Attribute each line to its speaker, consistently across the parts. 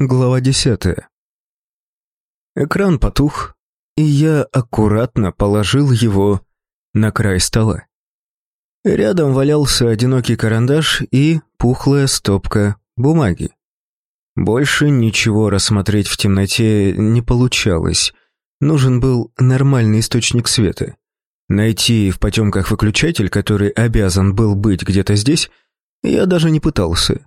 Speaker 1: Глава десятая. Экран потух, и я аккуратно положил его на край стола. Рядом валялся одинокий карандаш и пухлая стопка бумаги. Больше ничего рассмотреть в темноте не получалось. Нужен был нормальный источник света. Найти в потемках выключатель, который обязан был быть где-то здесь, я даже не пытался.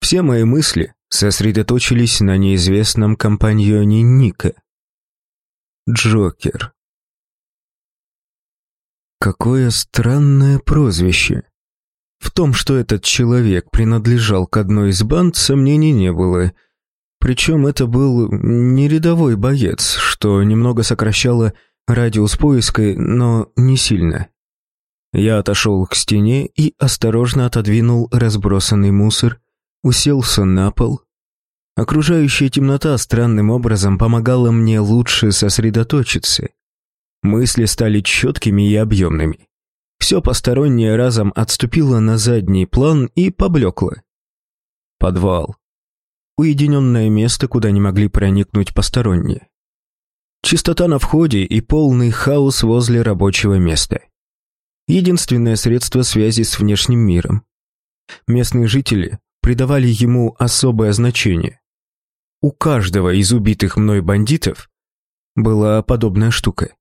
Speaker 1: Все мои мысли сосредоточились на неизвестном компаньоне Ника. Джокер. Какое странное прозвище. В том, что этот человек принадлежал к одной из банд, сомнений не было. Причем это был не рядовой боец, что немного сокращало радиус поиска, но не сильно. Я отошел к стене и осторожно отодвинул разбросанный мусор, уселся на пол. Окружающая темнота странным образом помогала мне лучше сосредоточиться. Мысли стали четкими и объемными. Все постороннее разом отступило на задний план и поблекло. Подвал. Уединенное место, куда не могли проникнуть посторонние. Чистота на входе и полный хаос возле рабочего места. Единственное средство связи с внешним миром. Местные жители придавали ему особое значение. У каждого из убитых мной бандитов была подобная штука.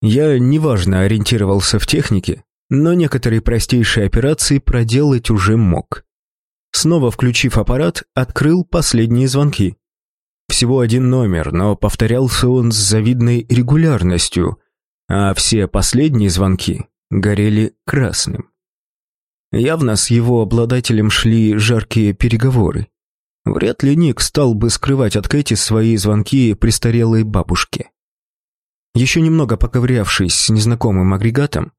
Speaker 1: Я неважно ориентировался в технике, но некоторые простейшие операции проделать уже мог. Снова включив аппарат, открыл последние звонки. Всего один номер, но повторялся он с завидной регулярностью, а все последние звонки горели красным. Явно с его обладателем шли жаркие переговоры. Вряд ли Ник стал бы скрывать от Кэти свои звонки престарелой бабушке. Еще немного поковырявшись с незнакомым агрегатом,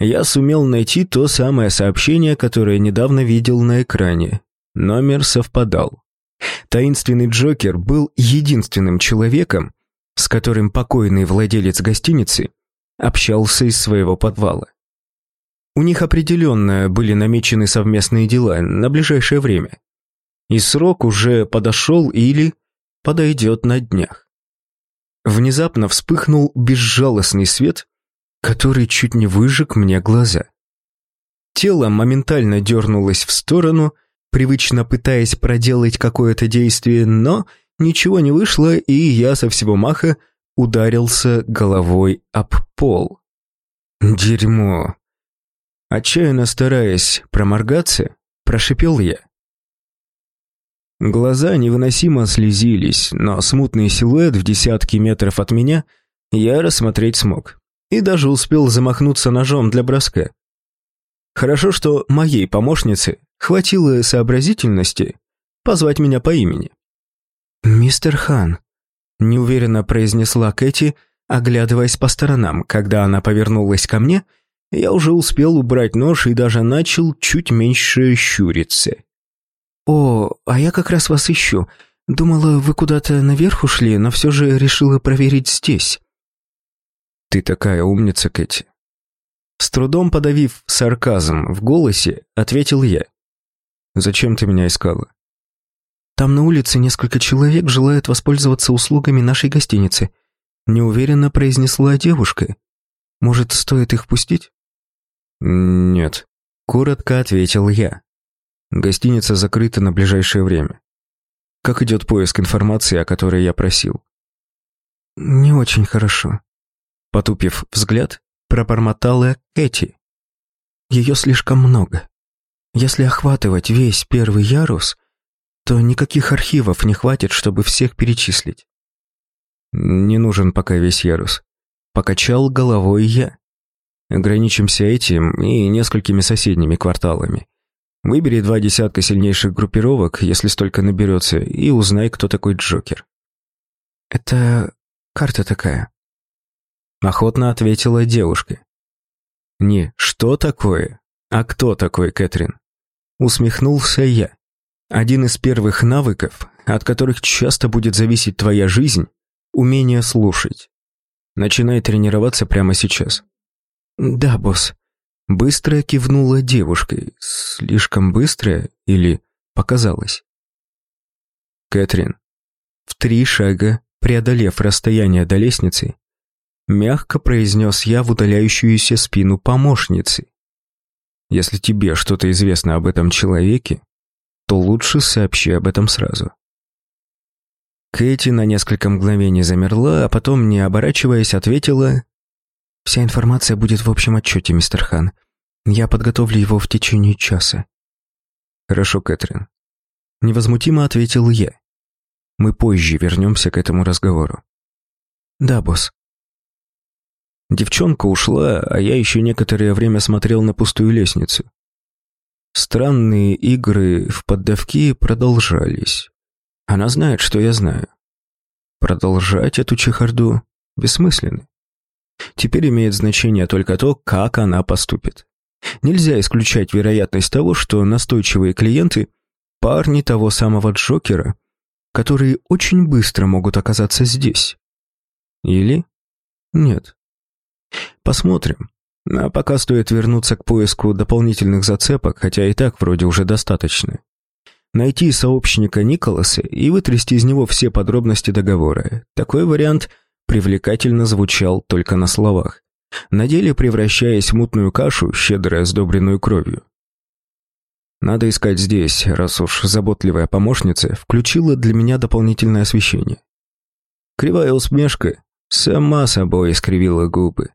Speaker 1: я сумел найти то самое сообщение, которое недавно видел на экране. Номер совпадал. Таинственный Джокер был единственным человеком, с которым покойный владелец гостиницы общался из своего подвала. У них определенно были намечены совместные дела на ближайшее время. И срок уже подошел или подойдет на днях. Внезапно вспыхнул безжалостный свет, который чуть не выжег мне глаза. Тело моментально дернулось в сторону, привычно пытаясь проделать какое-то действие, но ничего не вышло, и я со всего маха ударился головой об пол. Дерьмо. Отчаянно стараясь проморгаться, прошипел я. Глаза невыносимо слезились, но смутный силуэт в десятки метров от меня я рассмотреть смог. И даже успел замахнуться ножом для броска. Хорошо, что моей помощнице хватило сообразительности позвать меня по имени. «Мистер Хан», — неуверенно произнесла Кэти, оглядываясь по сторонам, когда она повернулась ко мне — я уже успел убрать нож и даже начал чуть меньше щуриться. «О, а я как раз вас ищу. Думала, вы куда-то наверх ушли, но все же решила проверить здесь». «Ты такая умница, Кэти». С трудом подавив сарказм в голосе, ответил я. «Зачем ты меня искала?» «Там на улице несколько человек желают воспользоваться услугами нашей гостиницы», неуверенно произнесла девушка. «Может, стоит их пустить?» «Нет», — коротко ответил я. «Гостиница закрыта на ближайшее время. Как идет поиск информации, о которой я просил?» «Не очень хорошо», — потупив взгляд, пробормотала Кэти. «Ее слишком много. Если охватывать весь первый ярус, то никаких архивов не хватит, чтобы всех перечислить». «Не нужен пока весь ярус», — покачал головой я. Ограничимся этим и несколькими соседними кварталами. Выбери два десятка сильнейших группировок, если столько наберется, и узнай, кто такой Джокер. Это карта такая. Охотно ответила девушка. Не «что такое», а «кто такой, Кэтрин?» Усмехнулся я. Один из первых навыков, от которых часто будет зависеть твоя жизнь, умение слушать. Начинай тренироваться прямо сейчас. «Да, босс». Быстро кивнула девушкой. Слишком быстро или показалось? Кэтрин. В три шага, преодолев расстояние до лестницы, мягко произнес я в удаляющуюся спину помощницы. Если тебе что-то известно об этом человеке, то лучше сообщи об этом сразу. Кэти на несколько мгновений замерла, а потом, не оборачиваясь, ответила «Вся информация будет в общем отчете, мистер Хан. Я подготовлю его в течение часа». «Хорошо, Кэтрин». Невозмутимо ответил я. «Мы позже вернемся к этому разговору». «Да, босс». Девчонка ушла, а я еще некоторое время смотрел на пустую лестницу. Странные игры в поддавки продолжались. Она знает, что я знаю. Продолжать эту чехарду бессмысленно. Теперь имеет значение только то, как она поступит. Нельзя исключать вероятность того, что настойчивые клиенты – парни того самого Джокера, которые очень быстро могут оказаться здесь. Или нет. Посмотрим. А пока стоит вернуться к поиску дополнительных зацепок, хотя и так вроде уже достаточно. Найти сообщника Николаса и вытрясти из него все подробности договора. Такой вариант привлекательно звучал только на словах, на деле превращаясь в мутную кашу, щедро сдобренную кровью. Надо искать здесь, раз уж заботливая помощница включила для меня дополнительное освещение. Кривая усмешка сама собой искривила губы.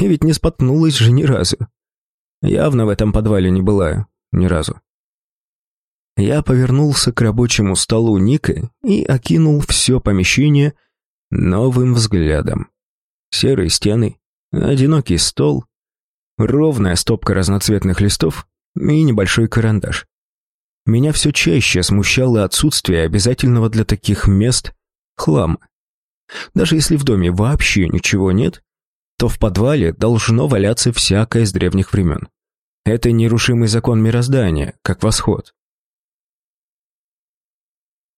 Speaker 1: И ведь не споткнулась же ни разу. Явно в этом подвале не была ни разу. Я повернулся к рабочему столу Ника и окинул все помещение новым взглядом. Серые стены, одинокий стол, ровная стопка разноцветных листов и небольшой карандаш. Меня все чаще смущало отсутствие обязательного для таких мест хлама. Даже если в доме вообще ничего нет, то в подвале должно валяться всякое с древних времен. Это нерушимый закон мироздания, как восход.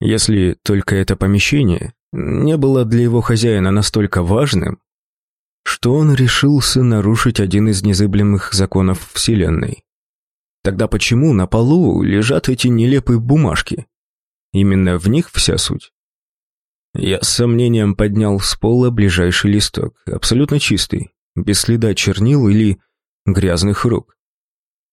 Speaker 1: Если только это помещение не было для его хозяина настолько важным, что он решился нарушить один из незыблемых законов Вселенной. Тогда почему на полу лежат эти нелепые бумажки? Именно в них вся суть. Я с сомнением поднял с пола ближайший листок, абсолютно чистый, без следа чернил или грязных рук.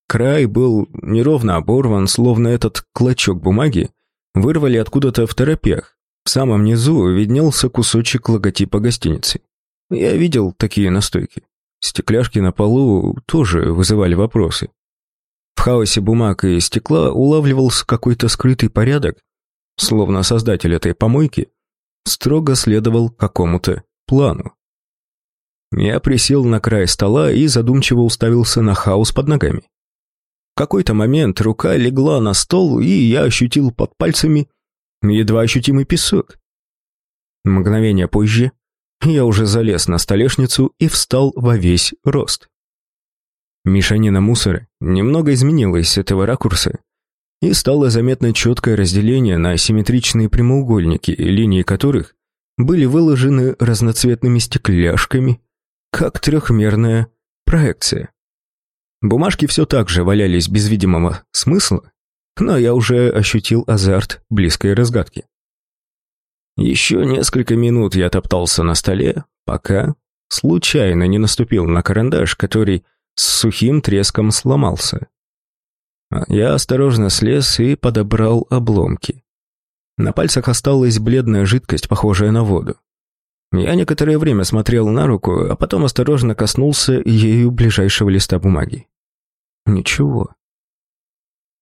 Speaker 1: Край был неровно оборван, словно этот клочок бумаги вырвали откуда-то в торопях. В самом низу виднелся кусочек логотипа гостиницы. Я видел такие настойки. Стекляшки на полу тоже вызывали вопросы. В хаосе бумаг и стекла улавливался какой-то скрытый порядок, словно создатель этой помойки строго следовал какому-то плану. Я присел на край стола и задумчиво уставился на хаос под ногами. В какой-то момент рука легла на стол, и я ощутил под пальцами едва ощутимый песок. Мгновение позже я уже залез на столешницу и встал во весь рост. Мешанина мусора немного изменилась с этого ракурса, и стало заметно четкое разделение на симметричные прямоугольники, линии которых были выложены разноцветными стекляшками, как трехмерная проекция. Бумажки все так же валялись без видимого смысла, но я уже ощутил азарт близкой разгадки. Еще несколько минут я топтался на столе, пока случайно не наступил на карандаш, который с сухим треском сломался. Я осторожно слез и подобрал обломки. На пальцах осталась бледная жидкость, похожая на воду. Я некоторое время смотрел на руку, а потом осторожно коснулся ею ближайшего листа бумаги. Ничего.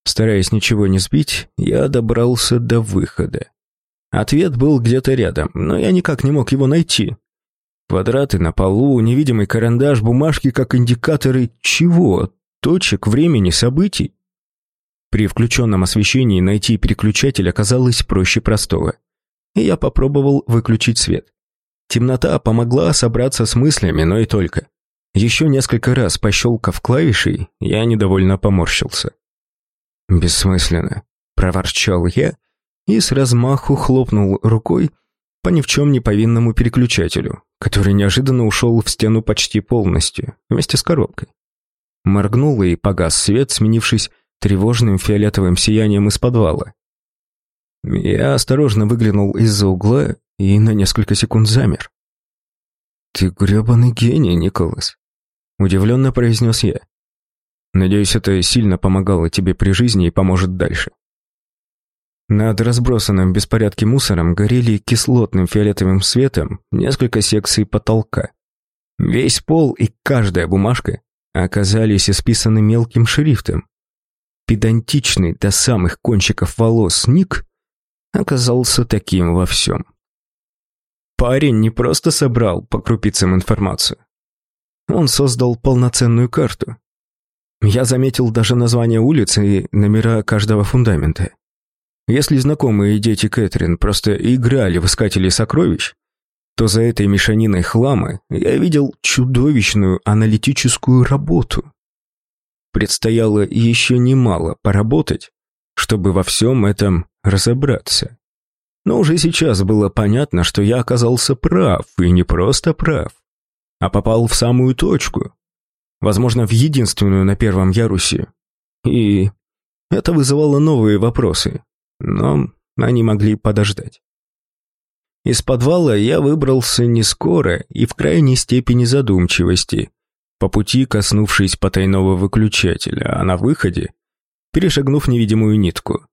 Speaker 1: Стараясь ничего не сбить, я добрался до выхода. Ответ был где-то рядом, но я никак не мог его найти. Квадраты на полу, невидимый карандаш, бумажки как индикаторы чего? Точек, времени, событий? При включенном освещении найти переключатель оказалось проще простого. И я попробовал выключить свет. Темнота помогла собраться с мыслями, но и только. Еще несколько раз пощелкав клавишей, я недовольно поморщился. «Бессмысленно», — проворчал я и с размаху хлопнул рукой по ни в чем не повинному переключателю, который неожиданно ушел в стену почти полностью, вместе с коробкой. Моргнул и погас свет, сменившись тревожным фиолетовым сиянием из подвала. Я осторожно выглянул из-за угла и на несколько секунд замер. «Ты грёбаный гений, Николас», — удивленно произнес я. «Надеюсь, это сильно помогало тебе при жизни и поможет дальше». Над разбросанным в беспорядке мусором горели кислотным фиолетовым светом несколько секций потолка. Весь пол и каждая бумажка оказались исписаны мелким шрифтом. Педантичный до самых кончиков волос Ник оказался таким во всем. Парень не просто собрал по крупицам информацию. Он создал полноценную карту. Я заметил даже название улицы и номера каждого фундамента. Если знакомые дети Кэтрин просто играли в искателей сокровищ, то за этой мешаниной хлама я видел чудовищную аналитическую работу. Предстояло еще немало поработать, чтобы во всем этом разобраться. Но уже сейчас было понятно, что я оказался прав, и не просто прав, а попал в самую точку, возможно, в единственную на первом ярусе. И это вызывало новые вопросы, но они могли подождать. Из подвала я выбрался не скоро и в крайней степени задумчивости, по пути коснувшись потайного выключателя, а на выходе, перешагнув невидимую нитку.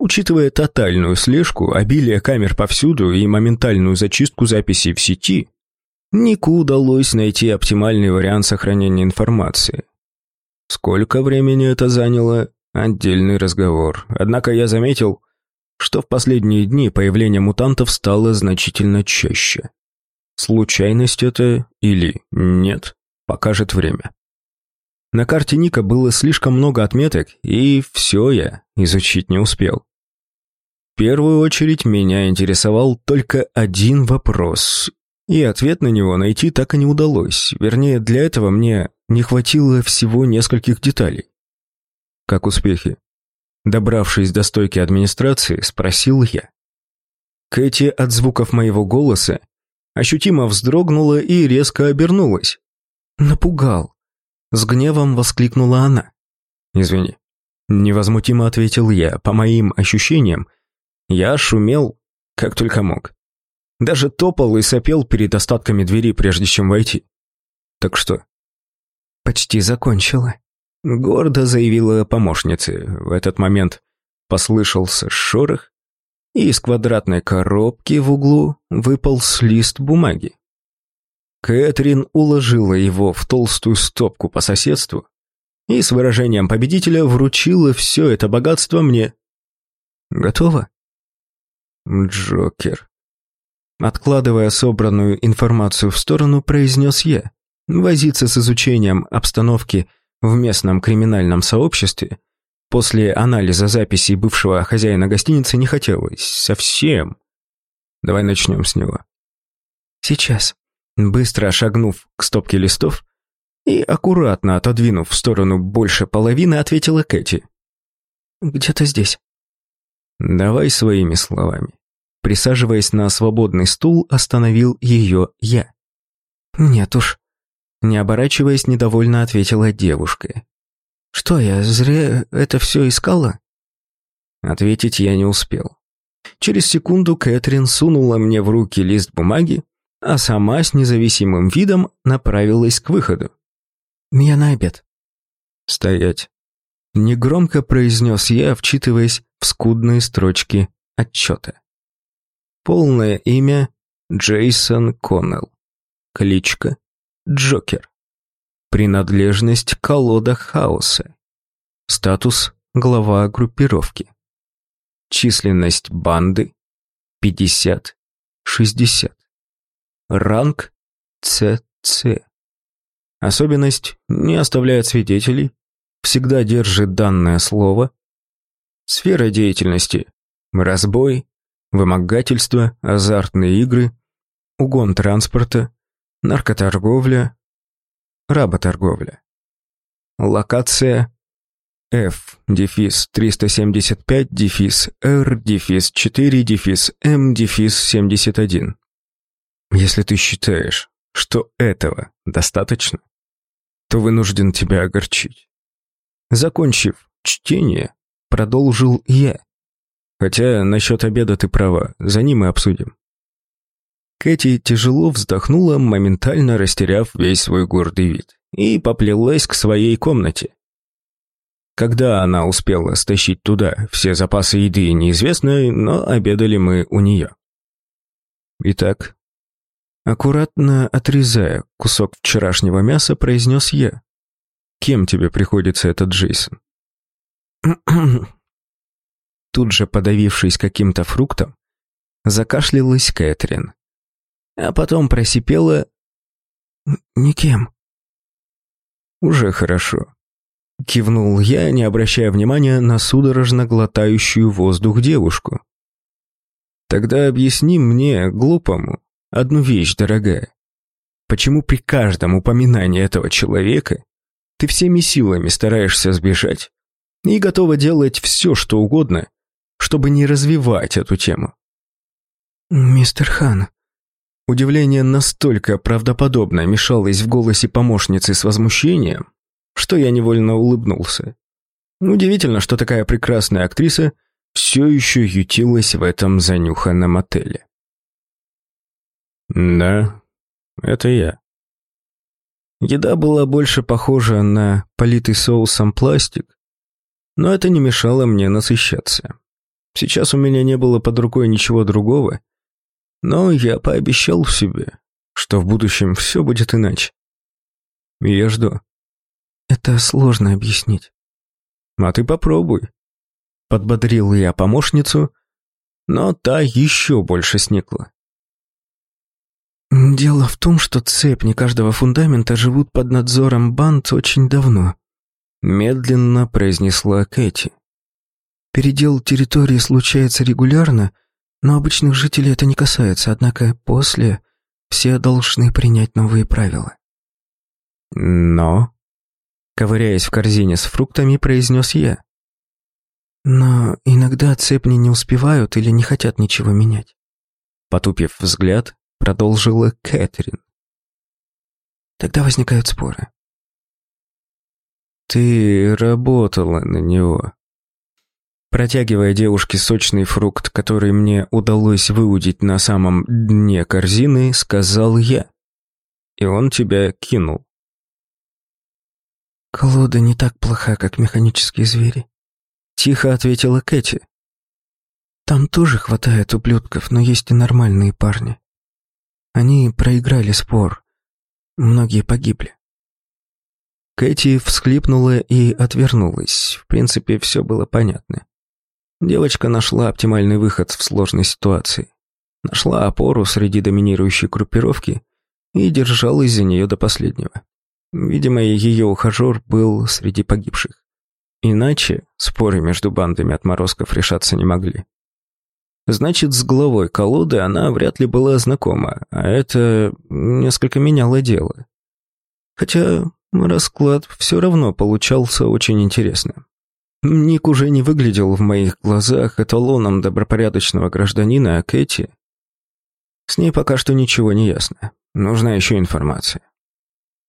Speaker 1: Учитывая тотальную слежку, обилие камер повсюду и моментальную зачистку записей в сети, Нику удалось найти оптимальный вариант сохранения информации. Сколько времени это заняло – отдельный разговор. Однако я заметил, что в последние дни появление мутантов стало значительно чаще. Случайность это или нет, покажет время. На карте Ника было слишком много отметок, и все я изучить не успел. В первую очередь меня интересовал только один вопрос, и ответ на него найти так и не удалось. Вернее, для этого мне не хватило всего нескольких деталей. Как успехи? Добравшись до стойки администрации, спросил я. Кэти от звуков моего голоса ощутимо вздрогнула и резко обернулась. «Напугал!» С гневом воскликнула она. «Извини». Невозмутимо ответил я. По моим ощущениям, я шумел, как только мог. Даже топал и сопел перед остатками двери, прежде чем войти. Так что? Почти закончила. Гордо заявила помощница. В этот момент послышался шорох, и из квадратной коробки в углу выпал лист бумаги. Кэтрин уложила его в толстую стопку по соседству и с выражением победителя вручила все это богатство мне. Готово? Джокер. Откладывая собранную информацию в сторону, произнес я. Возиться с изучением обстановки в местном криминальном сообществе после анализа записей бывшего хозяина гостиницы не хотелось. Совсем. Давай начнем с него. Сейчас. Быстро шагнув к стопке листов и аккуратно отодвинув в сторону больше половины, ответила Кэти. «Где-то здесь». «Давай своими словами». Присаживаясь на свободный стул, остановил ее я. «Нет уж». Не оборачиваясь, недовольно ответила девушка. «Что я, зря это все искала?» Ответить я не успел. Через секунду Кэтрин сунула мне в руки лист бумаги, а сама с независимым видом направилась к выходу. «Я на обед». «Стоять». Негромко произнес я, вчитываясь в скудные строчки отчета. Полное имя Джейсон Коннелл. Кличка Джокер. Принадлежность колода хаоса. Статус глава группировки. Численность банды 50-60. Ранг ЦЦ. Особенность не оставляет свидетелей, всегда держит данное слово. Сфера деятельности – разбой, вымогательство, азартные игры, угон транспорта, наркоторговля, работорговля. Локация F, дефис 375, дефис R, дефис 4, дефис M, дефис 71. Если ты считаешь, что этого достаточно, то вынужден тебя огорчить. Закончив чтение, продолжил я. Хотя насчет обеда ты права, за ним мы обсудим. Кэти тяжело вздохнула, моментально растеряв весь свой гордый вид, и поплелась к своей комнате. Когда она успела стащить туда все запасы еды, неизвестно, но обедали мы у нее. Итак, аккуратно отрезая кусок вчерашнего мяса, произнес я. «Кем тебе приходится этот Джейсон?» Тут же, подавившись каким-то фруктом, закашлялась Кэтрин а потом просипела «Никем». «Уже хорошо», — кивнул я, не обращая внимания на судорожно глотающую воздух девушку. «Тогда объясни мне, глупому, одну вещь, дорогая. Почему при каждом упоминании этого человека ты всеми силами стараешься сбежать и готова делать все, что угодно, чтобы не развивать эту тему?» «Мистер Хан», Удивление настолько правдоподобно мешалось в голосе помощницы с возмущением, что я невольно улыбнулся. Удивительно, что такая прекрасная актриса все еще ютилась в этом занюханном отеле. «Да, это я». Еда была больше похожа на политый соусом пластик, но это не мешало мне насыщаться. Сейчас у меня не было под рукой ничего другого, но я пообещал себе, что в будущем все будет иначе. И я жду. Это сложно объяснить. А ты попробуй. Подбодрил я помощницу, но та еще больше сникла. Дело в том, что цепни каждого фундамента живут под надзором банд очень давно. Медленно произнесла Кэти. Передел территории случается регулярно, но обычных жителей это не касается, однако после все должны принять новые правила. Но, ковыряясь в корзине с фруктами, произнес я. Но иногда цепни не успевают или не хотят ничего менять. Потупив взгляд, продолжила Кэтрин. Тогда возникают споры. «Ты работала на него», Протягивая девушке сочный фрукт, который мне удалось выудить на самом дне корзины, сказал я. И он тебя кинул. «Колода не так плоха, как механические звери», — тихо ответила Кэти. «Там тоже хватает ублюдков, но есть и нормальные парни. Они проиграли спор. Многие погибли». Кэти всхлипнула и отвернулась. В принципе, все было понятно. Девочка нашла оптимальный выход в сложной ситуации. Нашла опору среди доминирующей группировки и держалась за нее до последнего. Видимо, ее ухажер был среди погибших. Иначе споры между бандами отморозков решаться не могли. Значит, с главой колоды она вряд ли была знакома, а это несколько меняло дело. Хотя расклад все равно получался очень интересным. Ник уже не выглядел в моих глазах эталоном добропорядочного гражданина, а Кэти... С ней пока что ничего не ясно. Нужна еще информация.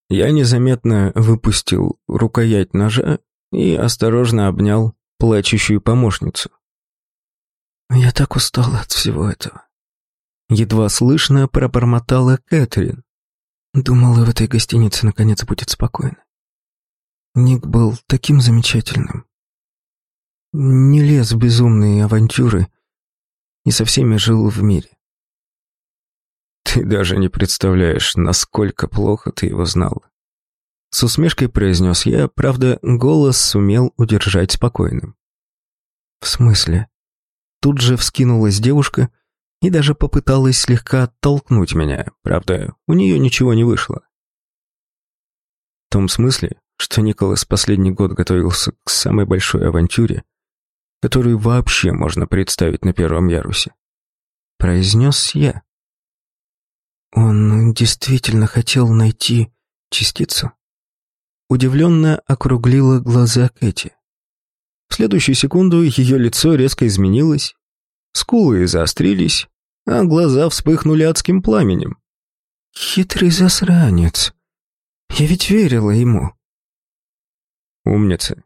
Speaker 1: Я незаметно выпустил рукоять ножа и осторожно обнял плачущую помощницу. «Я так устала от всего этого». Едва слышно пробормотала Кэтрин. Думала, в этой гостинице наконец будет спокойно. Ник был таким замечательным не лез в безумные авантюры и со всеми жил в мире. Ты даже не представляешь, насколько плохо ты его знал. С усмешкой произнес я, правда, голос сумел удержать спокойным. В смысле? Тут же вскинулась девушка и даже попыталась слегка оттолкнуть меня, правда, у нее ничего не вышло. В том смысле, что Николас последний год готовился к самой большой авантюре, которую вообще можно представить на первом ярусе. Произнес я. Он действительно хотел найти частицу? Удивленно округлила глаза Кэти. В следующую секунду ее лицо резко изменилось, скулы заострились, а глаза вспыхнули адским пламенем. «Хитрый засранец! Я ведь верила ему!» «Умница!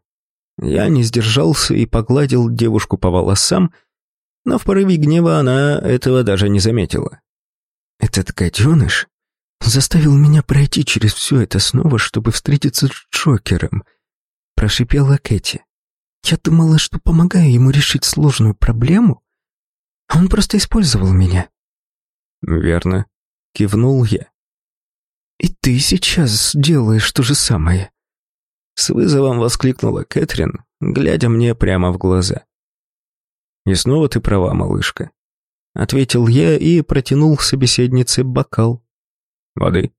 Speaker 1: Я не сдержался и погладил девушку по волосам, Но в порыве гнева она этого даже не заметила.
Speaker 2: «Этот гаденыш заставил меня пройти через все это снова, чтобы встретиться с Джокером», — прошипела Кэти. «Я думала, что помогаю ему решить сложную проблему, а он просто использовал меня».
Speaker 1: «Верно», — кивнул я.
Speaker 2: «И ты сейчас делаешь то же самое», —
Speaker 1: с вызовом воскликнула Кэтрин, глядя мне прямо в глаза. «И снова ты права, малышка», — ответил я и протянул собеседнице бокал. «Воды?»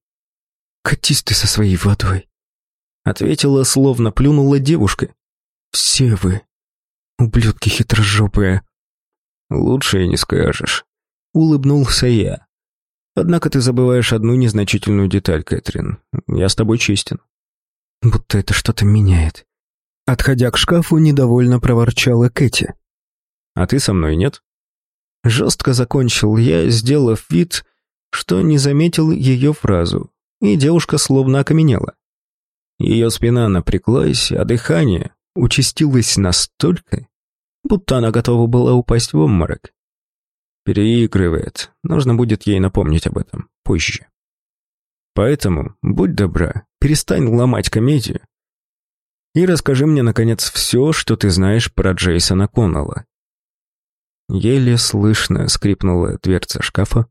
Speaker 2: «Катись ты со своей водой», —
Speaker 1: ответила, словно плюнула девушка.
Speaker 2: «Все вы, ублюдки хитрожопые».
Speaker 1: «Лучше и не скажешь», — улыбнулся я. Однако ты забываешь одну незначительную деталь, Кэтрин. Я с тобой честен.
Speaker 2: Будто это что-то меняет. Отходя к шкафу, недовольно проворчала Кэти.
Speaker 1: А ты со мной нет? Жестко закончил я, сделав вид, что не заметил ее фразу, и девушка словно окаменела. Ее спина напряглась, а дыхание участилось настолько, будто она готова была упасть в обморок. Переигрывает. Нужно будет ей напомнить об этом позже. Поэтому, будь добра, перестань ломать комедию и расскажи мне, наконец, все, что ты знаешь про Джейсона Коннелла. Еле слышно скрипнула дверца шкафа.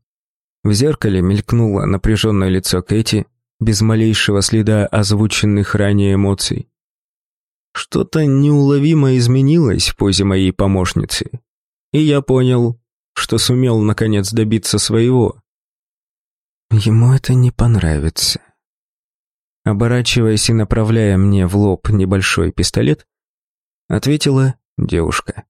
Speaker 1: В зеркале мелькнуло напряженное лицо Кэти, без малейшего следа озвученных ранее эмоций. Что-то неуловимо изменилось в позе моей помощницы, и я понял, что сумел наконец добиться своего.
Speaker 2: Ему это не понравится.
Speaker 1: Оборачиваясь и направляя мне в лоб небольшой пистолет, ответила девушка.